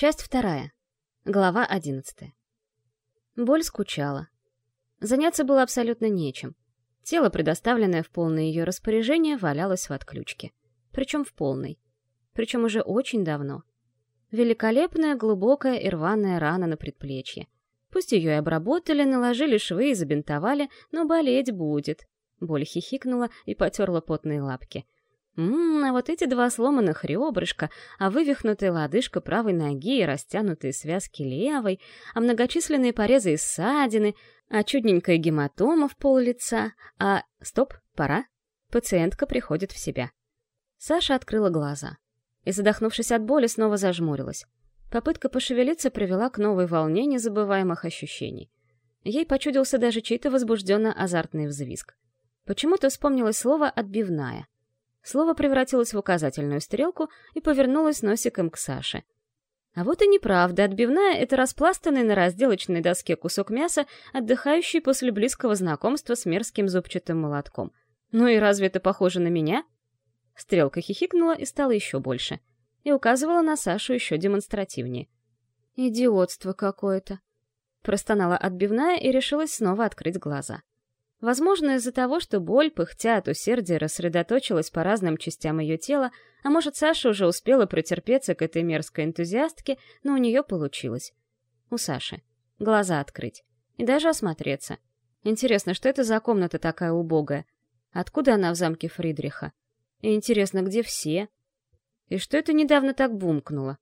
Часть вторая. Глава одиннадцатая. Боль скучала. Заняться было абсолютно нечем. Тело, предоставленное в полное ее распоряжение, валялось в отключке. Причем в полной. Причем уже очень давно. Великолепная, глубокая и рваная рана на предплечье. Пусть ее и обработали, наложили швы и забинтовали, но болеть будет. Боль хихикнула и потерла потные лапки. Ммм, а вот эти два сломанных ребрышка, а вывихнутая лодыжка правой ноги и растянутые связки левой, а многочисленные порезы и ссадины, а чудненькая гематома в пол лица, а... Стоп, пора. Пациентка приходит в себя. Саша открыла глаза и, задохнувшись от боли, снова зажмурилась. Попытка пошевелиться привела к новой волне незабываемых ощущений. Ей почудился даже чей-то возбужденно-азартный взвизг. Почему-то вспомнилось слово «отбивная». Слово превратилось в указательную стрелку и повернулось носиком к Саше. А вот и неправда, отбивная — это распластанный на разделочной доске кусок мяса, отдыхающий после близкого знакомства с мерзким зубчатым молотком. Ну и разве это похоже на меня? Стрелка хихикнула и стала еще больше. И указывала на Сашу еще демонстративнее. «Идиотство какое-то!» Простонала отбивная и решилась снова открыть глаза. Возможно, из-за того, что боль, пыхтя от усердия, рассредоточилась по разным частям ее тела, а может, Саша уже успела протерпеться к этой мерзкой энтузиастке, но у нее получилось. У Саши. Глаза открыть. И даже осмотреться. Интересно, что это за комната такая убогая? Откуда она в замке Фридриха? И интересно, где все? И что это недавно так бумкнуло?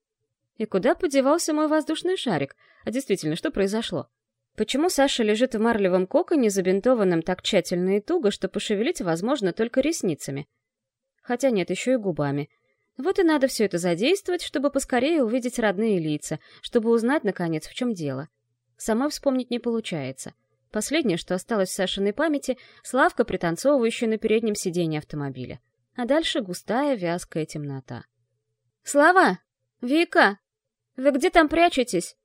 И куда подевался мой воздушный шарик? А действительно, что произошло? Почему Саша лежит в марлевом коконе, забинтованном так тщательно и туго, что пошевелить возможно только ресницами? Хотя нет, еще и губами. Вот и надо все это задействовать, чтобы поскорее увидеть родные лица, чтобы узнать, наконец, в чем дело. Самой вспомнить не получается. Последнее, что осталось в Сашиной памяти — Славка, пританцовывающая на переднем сиденье автомобиля. А дальше густая, вязкая темнота. «Слава! Вика! Вы где там прячетесь?»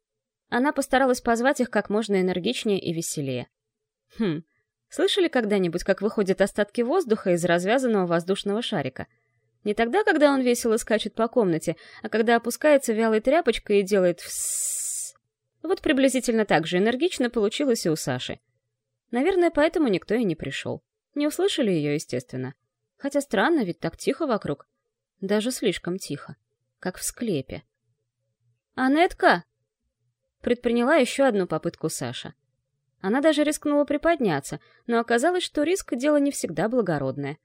Она постаралась позвать их как можно энергичнее и веселее. Хм, слышали когда-нибудь, как выходят остатки воздуха из развязанного воздушного шарика? Не тогда, когда он весело скачет по комнате, а когда опускается вялой тряпочкой и делает «фссс». Вот приблизительно так же энергично получилось и у Саши. Наверное, поэтому никто и не пришел. Не услышали ее, естественно. Хотя странно, ведь так тихо вокруг. Даже слишком тихо. Как в склепе. «Анетка!» Предприняла еще одну попытку Саша. Она даже рискнула приподняться, но оказалось, что риск — дело не всегда благородное.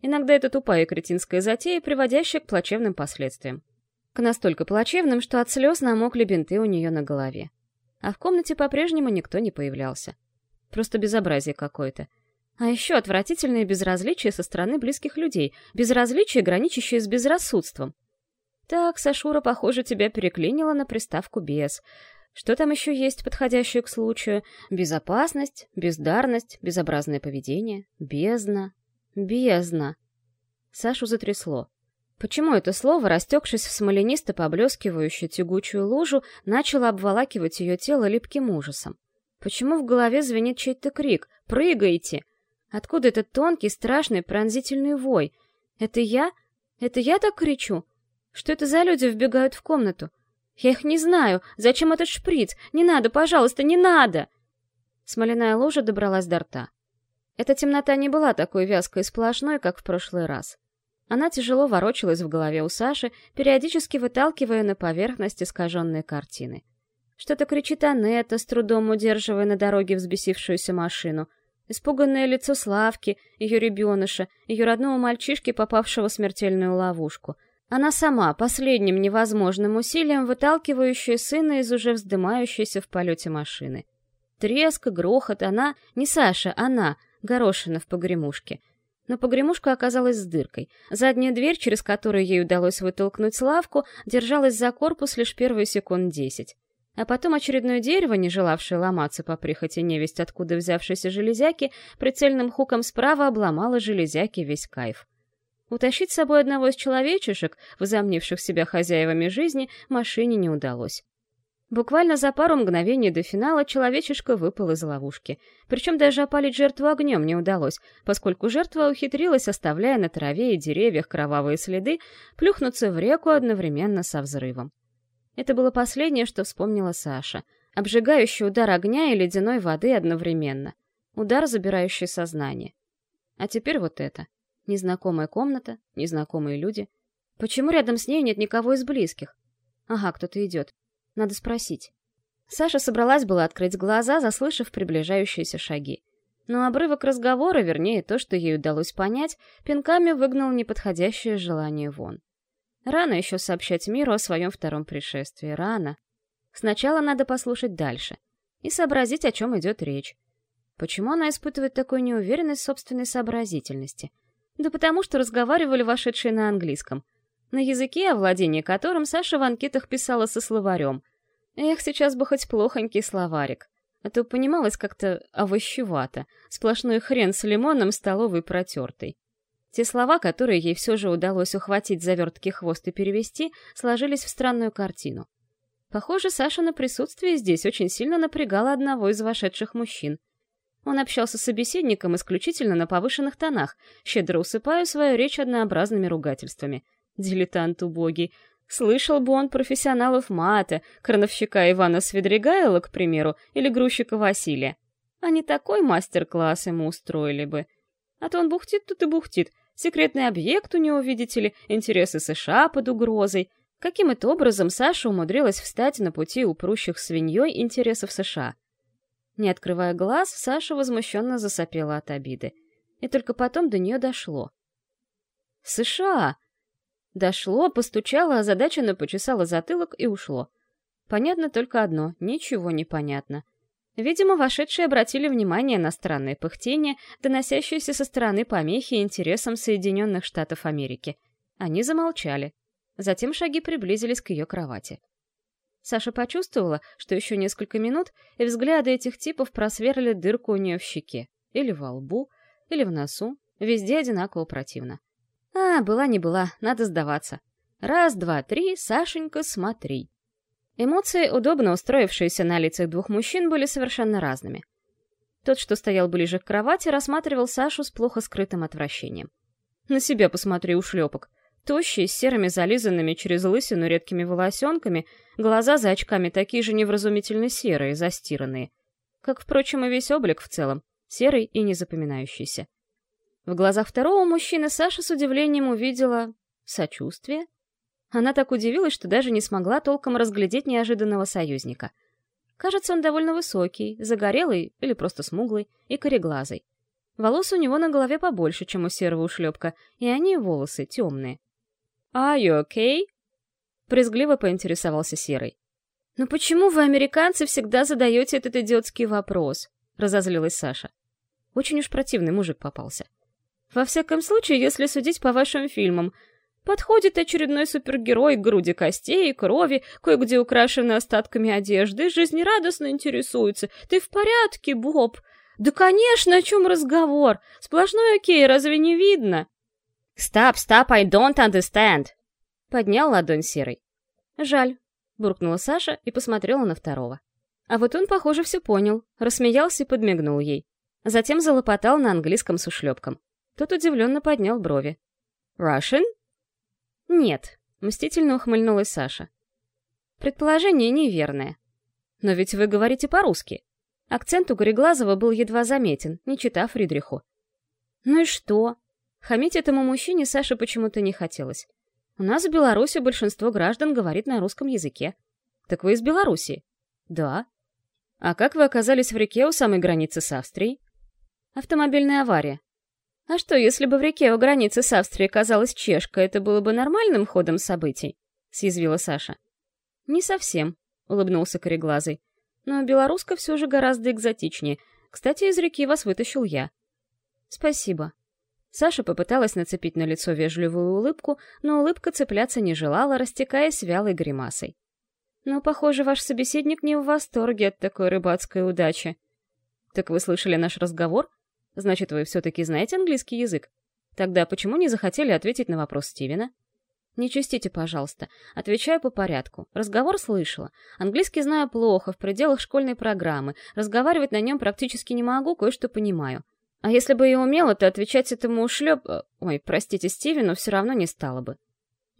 Иногда это тупая кретинская затея, приводящая к плачевным последствиям. К настолько плачевным, что от слез намокли бинты у нее на голове. А в комнате по-прежнему никто не появлялся. Просто безобразие какое-то. А еще отвратительное безразличие со стороны близких людей, безразличие, граничащее с безрассудством. Так, Сашура, похоже, тебя переклинила на приставку «без». Что там еще есть, подходящее к случаю? Безопасность, бездарность, безобразное поведение, бездна. Бездна. Сашу затрясло. Почему это слово, растекшись в смоленисто поблескивающую тягучую лужу, начало обволакивать ее тело липким ужасом? Почему в голове звенит чей-то крик «Прыгайте!» Откуда этот тонкий, страшный, пронзительный вой? Это я? Это я так кричу? Что это за люди вбегают в комнату? Я их не знаю. Зачем этот шприц? Не надо, пожалуйста, не надо!» Смоляная ложа добралась до рта. Эта темнота не была такой вязкой и сплошной, как в прошлый раз. Она тяжело ворочалась в голове у Саши, периодически выталкивая на поверхность искаженные картины. Что-то кричит Анетта, с трудом удерживая на дороге взбесившуюся машину. Испуганное лицо Славки, ее ребеныша, ее родного мальчишки, попавшего в смертельную ловушку — она сама, последним невозможным усилием, выталкивающая сына из уже вздымающейся в полете машины. Треск, грохот, она, не Саша, она, горошина в погремушке. Но погремушка оказалась с дыркой. Задняя дверь, через которую ей удалось вытолкнуть Славку, держалась за корпус лишь первые секунд десять. А потом очередное дерево, не желавшее ломаться по прихоти невесть откуда взявшейся железяки, прицельным хуком справа обломало железяки весь кайф. Утащить с собой одного из человечешек, возомнивших себя хозяевами жизни, машине не удалось. Буквально за пару мгновений до финала человечишка выпал из ловушки. Причем даже опалить жертву огнем не удалось, поскольку жертва ухитрилась, оставляя на траве и деревьях кровавые следы, плюхнуться в реку одновременно со взрывом. Это было последнее, что вспомнила Саша. Обжигающий удар огня и ледяной воды одновременно. Удар, забирающий сознание. А теперь вот это. Незнакомая комната, незнакомые люди. Почему рядом с ней нет никого из близких? Ага, кто-то идет. Надо спросить. Саша собралась было открыть глаза, заслышав приближающиеся шаги. Но обрывок разговора, вернее, то, что ей удалось понять, пинками выгнал неподходящее желание вон. Рано еще сообщать миру о своем втором пришествии. Рано. Сначала надо послушать дальше и сообразить, о чем идет речь. Почему она испытывает такую неуверенность в собственной сообразительности? Да потому что разговаривали вошедшие на английском. На языке, о владении которым Саша в анкетах писала со словарем. Эх, сейчас бы хоть плохонький словарик. А то понималось как-то овощевато. Сплошной хрен с лимоном столовый протертый. Те слова, которые ей все же удалось ухватить за верткий хвост и перевести, сложились в странную картину. Похоже, Саша на присутствие здесь очень сильно напрягало одного из вошедших мужчин. Он общался с собеседником исключительно на повышенных тонах, щедро усыпая свою речь однообразными ругательствами. Дилетант убогий. Слышал бы он профессионалов мата, крановщика Ивана Свидригайла, к примеру, или грузчика Василия. Не такой мастер-класс ему устроили бы. А то он бухтит тут и бухтит. Секретный объект у него, видите ли, интересы США под угрозой. Каким это образом Саша умудрилась встать на пути у прущих свиньей интересов США? Не открывая глаз, Саша возмущенно засопела от обиды. И только потом до нее дошло. «США!» Дошло, постучало, озадаченно почесала затылок и ушло. Понятно только одно — ничего не понятно. Видимо, вошедшие обратили внимание на странное пыхтение, доносящееся со стороны помехи интересам Соединенных Штатов Америки. Они замолчали. Затем шаги приблизились к ее кровати. Саша почувствовала, что еще несколько минут, и взгляды этих типов просверли дырку у нее в щеке, или во лбу, или в носу, везде одинаково противно. А, была не была, надо сдаваться. Раз, два, три, Сашенька, смотри. Эмоции, удобно устроившиеся на лицах двух мужчин, были совершенно разными. Тот, что стоял ближе к кровати, рассматривал Сашу с плохо скрытым отвращением. «На себя посмотри, ушлепок!» Тощий, с серыми зализанными через лысину редкими волосенками, глаза за очками такие же невразумительно серые, застиранные. Как, впрочем, и весь облик в целом, серый и незапоминающийся. В глазах второго мужчины Саша с удивлением увидела... сочувствие? Она так удивилась, что даже не смогла толком разглядеть неожиданного союзника. Кажется, он довольно высокий, загорелый или просто смуглый и кореглазый. Волос у него на голове побольше, чем у серого ушлепка, и они, волосы, темные. «Are you okay?» Презгливо поинтересовался Серый. «Но почему вы, американцы, всегда задаете этот идиотский вопрос?» — разозлилась Саша. Очень уж противный мужик попался. «Во всяком случае, если судить по вашим фильмам, Подходит очередной супергерой к груди костей и крови, кое-где украшенный остатками одежды, жизнерадостно интересуется. «Ты в порядке, Боб?» «Да, конечно, о чем разговор? Сплошной окей, разве не видно?» «Stop, stop, I don't understand!» Поднял ладонь Серый. «Жаль», — буркнула Саша и посмотрела на второго. А вот он, похоже, все понял, рассмеялся и подмигнул ей. Затем залопотал на английском с ушлепком. Тот удивленно поднял брови. «Russian?» «Нет», — мстительно ухмыльнулась Саша. «Предположение неверное. Но ведь вы говорите по-русски». Акцент у Гореглазова был едва заметен, не читав Фридриху. «Ну и что?» Хамить этому мужчине Саше почему-то не хотелось. У нас в Беларуси большинство граждан говорит на русском языке. Так вы из Беларуси? Да. А как вы оказались в реке у самой границы с Австрией? Автомобильная авария. А что, если бы в реке у границы с Австрией оказалась чешка, это было бы нормальным ходом событий? Съязвила Саша. Не совсем, улыбнулся кореглазый. Но белоруска все же гораздо экзотичнее. Кстати, из реки вас вытащил я. Спасибо. Саша попыталась нацепить на лицо вежливую улыбку, но улыбка цепляться не желала, растекаясь вялой гримасой. Но, похоже, ваш собеседник не в восторге от такой рыбацкой удачи. Так вы слышали наш разговор? Значит, вы все-таки знаете английский язык? Тогда почему не захотели ответить на вопрос Стивена? Не чистите, пожалуйста. Отвечаю по порядку. Разговор слышала. Английский знаю плохо, в пределах школьной программы. Разговаривать на нем практически не могу, кое-что понимаю. А если бы я умела, то отвечать этому ушлеп... Э, ой, простите, Стивену все равно не стало бы.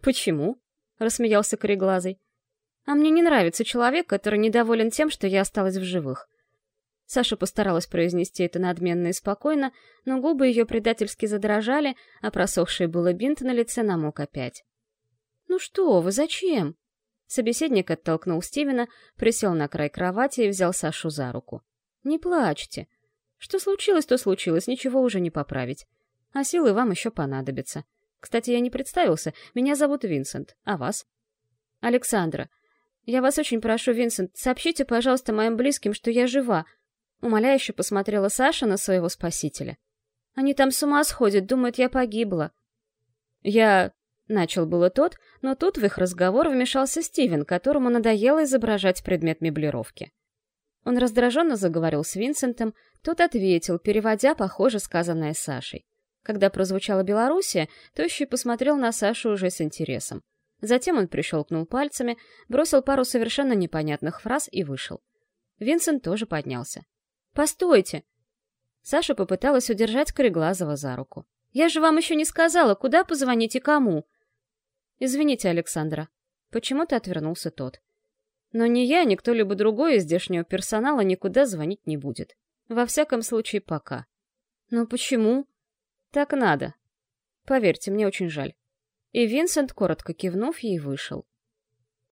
Почему? Рассмеялся кореглазый. А мне не нравится человек, который недоволен тем, что я осталась в живых. Саша постаралась произнести это надменно и спокойно, но губы ее предательски задрожали, а просохший было бинт на лице намок опять. «Ну что вы, зачем?» Собеседник оттолкнул Стивена, присел на край кровати и взял Сашу за руку. «Не плачьте. Что случилось, то случилось, ничего уже не поправить. А силы вам еще понадобятся. Кстати, я не представился, меня зовут Винсент, а вас?» «Александра. Я вас очень прошу, Винсент, сообщите, пожалуйста, моим близким, что я жива, Умоляюще посмотрела Саша на своего спасителя. Они там с ума сходят, думают, я погибла. Я... Начал было тот, но тут в их разговор вмешался Стивен, которому надоело изображать предмет меблировки. Он раздраженно заговорил с Винсентом, тот ответил, переводя, похоже, сказанное Сашей. Когда прозвучала Белоруссия, Тощий посмотрел на Сашу уже с интересом. Затем он прищелкнул пальцами, бросил пару совершенно непонятных фраз и вышел. Винсент тоже поднялся. Постойте!» Саша попыталась удержать Кореглазова за руку. «Я же вам еще не сказала, куда позвонить и кому!» «Извините, Александра». Почему-то отвернулся тот. «Но ни я, ни кто-либо другой из здешнего персонала никуда звонить не будет. Во всяком случае, пока». «Но почему?» «Так надо. Поверьте, мне очень жаль». И Винсент, коротко кивнув, ей вышел.